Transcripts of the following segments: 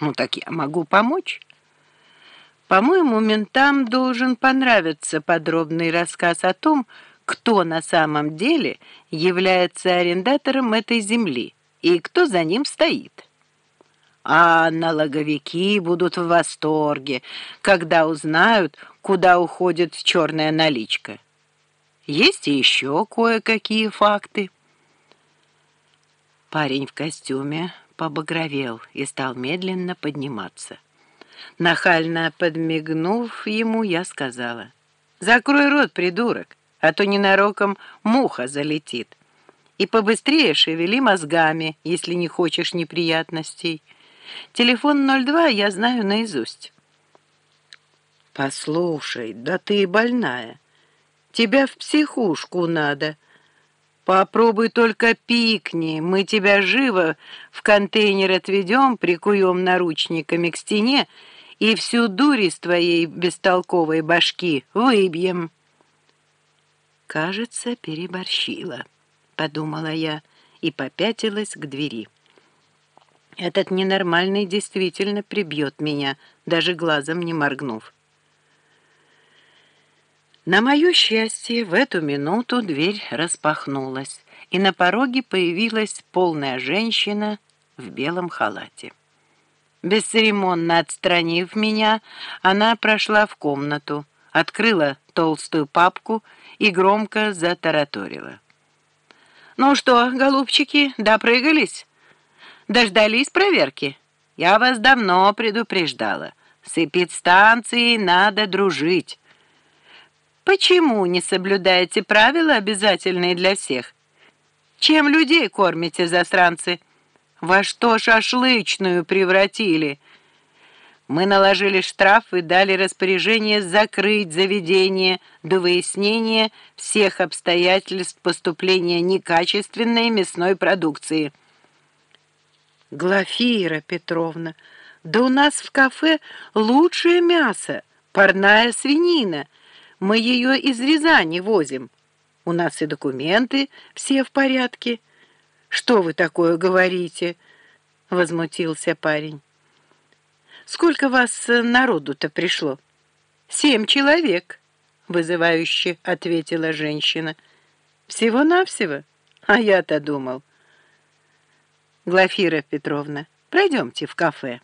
Ну так я могу помочь. По-моему, ментам должен понравиться подробный рассказ о том, кто на самом деле является арендатором этой земли и кто за ним стоит. А налоговики будут в восторге, когда узнают, куда уходит черная наличка. Есть еще кое-какие факты. Парень в костюме побагровел и стал медленно подниматься. Нахально подмигнув ему, я сказала, «Закрой рот, придурок, а то ненароком муха залетит. И побыстрее шевели мозгами, если не хочешь неприятностей. Телефон 02 я знаю наизусть». «Послушай, да ты больная. Тебя в психушку надо». Попробуй только пикни, мы тебя живо в контейнер отведем, прикуем наручниками к стене и всю дурь из твоей бестолковой башки выбьем. Кажется, переборщила, подумала я и попятилась к двери. Этот ненормальный действительно прибьет меня, даже глазом не моргнув. На мое счастье, в эту минуту дверь распахнулась, и на пороге появилась полная женщина в белом халате. Бесцеремонно отстранив меня, она прошла в комнату, открыла толстую папку и громко затараторила. «Ну что, голубчики, допрыгались? Дождались проверки? Я вас давно предупреждала. С эпидстанцией надо дружить». Почему не соблюдаете правила, обязательные для всех? Чем людей кормите, засранцы? Во что шашлычную превратили? Мы наложили штраф и дали распоряжение закрыть заведение до выяснения всех обстоятельств поступления некачественной мясной продукции. Глафира Петровна, да у нас в кафе лучшее мясо, парная свинина — мы ее из Рязани возим. У нас и документы все в порядке. Что вы такое говорите?» — возмутился парень. «Сколько вас народу-то пришло?» «Семь человек», — вызывающе ответила женщина. «Всего-навсего? А я-то думал». «Глафира Петровна, пройдемте в кафе.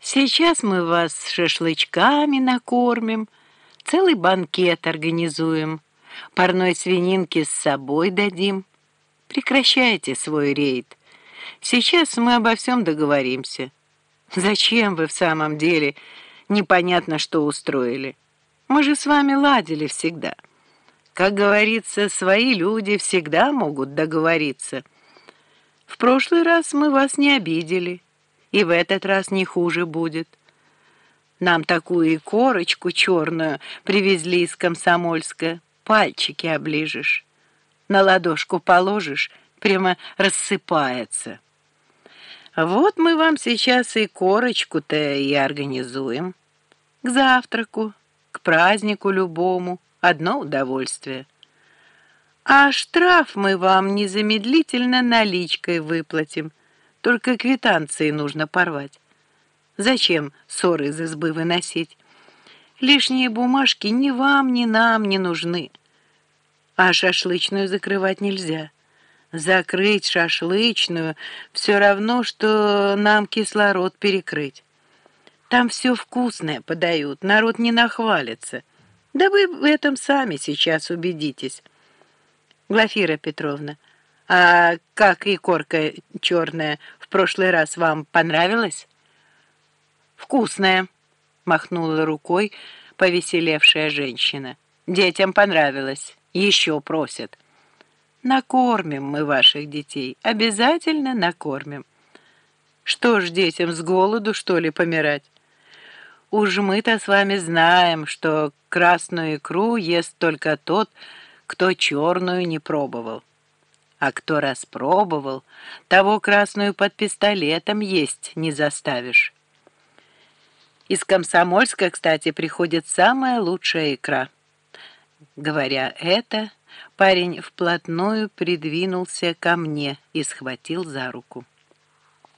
Сейчас мы вас шашлычками накормим». Целый банкет организуем. Парной свининки с собой дадим. Прекращайте свой рейд. Сейчас мы обо всем договоримся. Зачем вы в самом деле непонятно что устроили? Мы же с вами ладили всегда. Как говорится, свои люди всегда могут договориться. В прошлый раз мы вас не обидели, и в этот раз не хуже будет. Нам такую корочку черную привезли из Комсомольска. Пальчики оближешь. На ладошку положишь, прямо рассыпается. Вот мы вам сейчас и корочку-то и организуем. К завтраку, к празднику любому. Одно удовольствие. А штраф мы вам незамедлительно наличкой выплатим. Только квитанции нужно порвать. Зачем ссоры из избы выносить? Лишние бумажки ни вам, ни нам не нужны. А шашлычную закрывать нельзя. Закрыть шашлычную все равно, что нам кислород перекрыть. Там все вкусное подают, народ не нахвалится. Да вы в этом сами сейчас убедитесь. Глафира Петровна, а как и корка черная в прошлый раз вам понравилась? «Вкусная!» — махнула рукой повеселевшая женщина. «Детям понравилось. Еще просят». «Накормим мы ваших детей. Обязательно накормим». «Что ж детям с голоду, что ли, помирать?» «Уж мы-то с вами знаем, что красную икру ест только тот, кто черную не пробовал. А кто распробовал, того красную под пистолетом есть не заставишь». Из Комсомольска, кстати, приходит самая лучшая икра. Говоря это, парень вплотную придвинулся ко мне и схватил за руку.